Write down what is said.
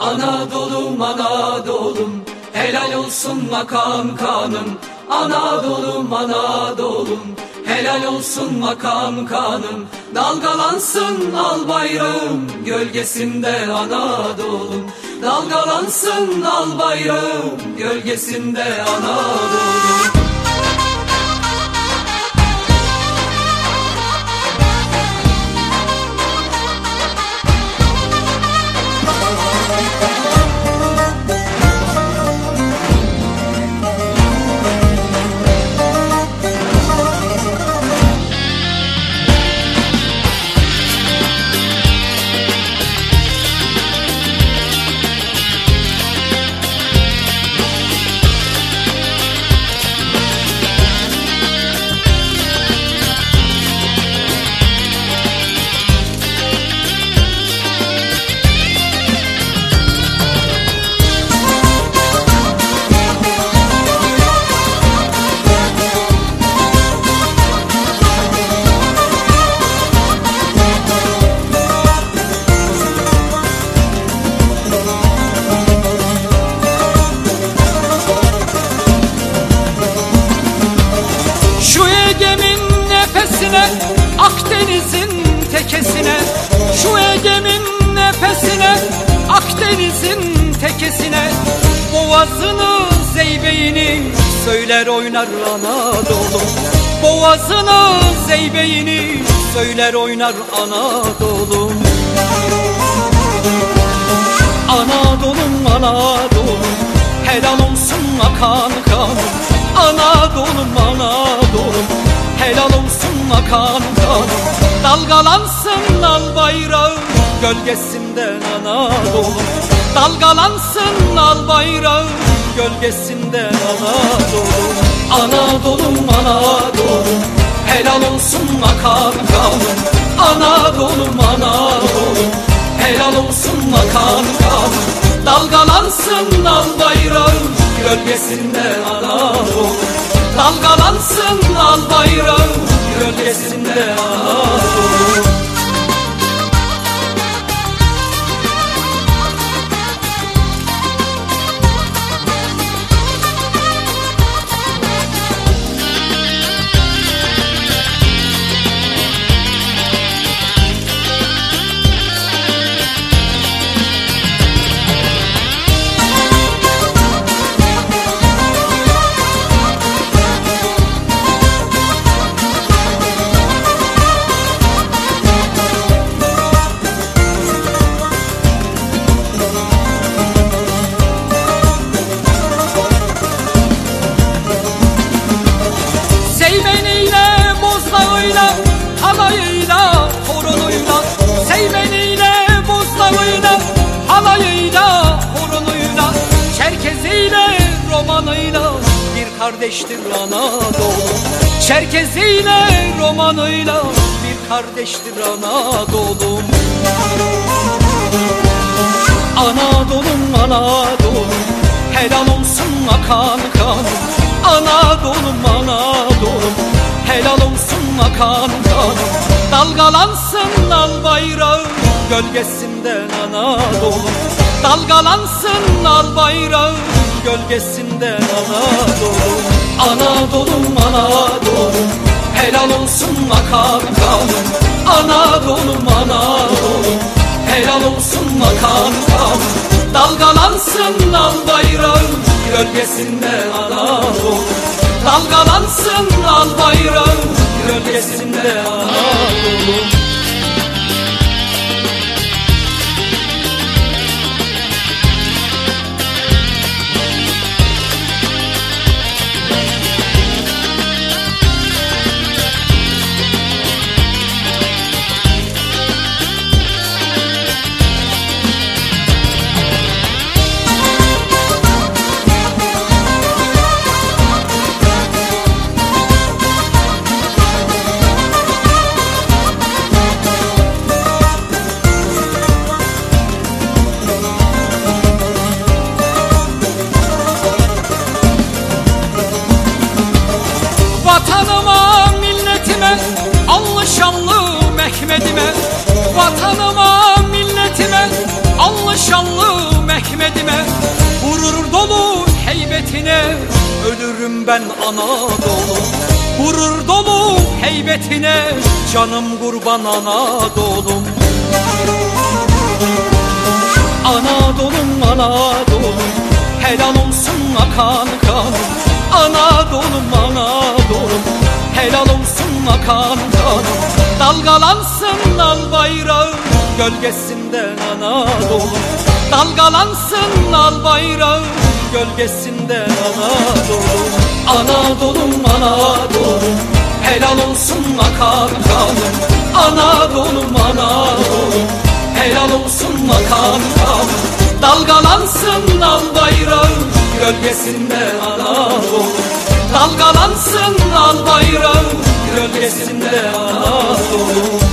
Anadolu'm Anadolu'm Helal olsun makam kanım. Anadolu'm Anadolu'm Helal olsun makam kanım. Dalgalansın al bayrağım Gölgesinde Anadolu'm. Dalgalansın al bayrağım Gölgesinde Anadolu'm tekesine Şu Ege'min nefesine Akdeniz'in tekesine. Boğazını zeybeğini Söyler oynar Anadolu. Boğazını zeybeğini Söyler oynar Anadolu. Anadolu'm Anadolu'm Helal olsun akan kanım Anadolu'm Anadolu'm Helal olsun akan kanım Dalgalansın al bayrağı Gölgesinden Anadolu'm Dalgalansın al bayrağı Gölgesinden Anadolu'm Anadolu'm Anadolu'm Helal olsun akan kanım Anadolu'm Anadolu'm Helal olsun akan kanım Dalgalansın al bayrağım Gölgesinde Anadolu. Dalgalansın al bayrağım Gölgesinde Anadolu romanıyla bir kardeştir Anadolu. Çerkeziyle, romanıyla bir kardeştir Anadolu. Anadolu'm Anadolu'm Helal olsun akan kanım Anadolu'm Anadolu'm Helal olsun akan kanım Dalgalansın al bayrağı Gölgesinden Anadolu'm Dalgalansın al bayrağı Gölgesinden Anadolu'm Anadolu'm Anadolu'm Helal olsun akan kanım. Anadolu'm Anadolu'm Helal olsun akan kanım. Dalgalansın al bayrağım Gölgesinde Anadolu. Dalgalansın al bayrağım Gölgesinde Anadolu Mehmedime Vatanıma, milletime Allı şanlı Mehmedime Gurur dolu heybetine. Ölürüm ben Anadolu Gurur dolu heybetine. Canım kurban Anadolu'm Anadolu'm Anadolu'm Helal olsun akan kanım. Anadolu'm Anadolu'm Helal olsun akan kanım. Dalgalansın Gölgesinden Anadolu'm Dalgalansın al bayrağı Gölgesinden Anadolu'm Anadolu'm Anadolu'm Helal olsun akan kanım Anadolu'm Anadolu'm Helal olsun akan kanım Dalgalansın al bayrağı Gölgesinde Anadolu Dalgalansın al bayrağı Gölgesinde Anadolu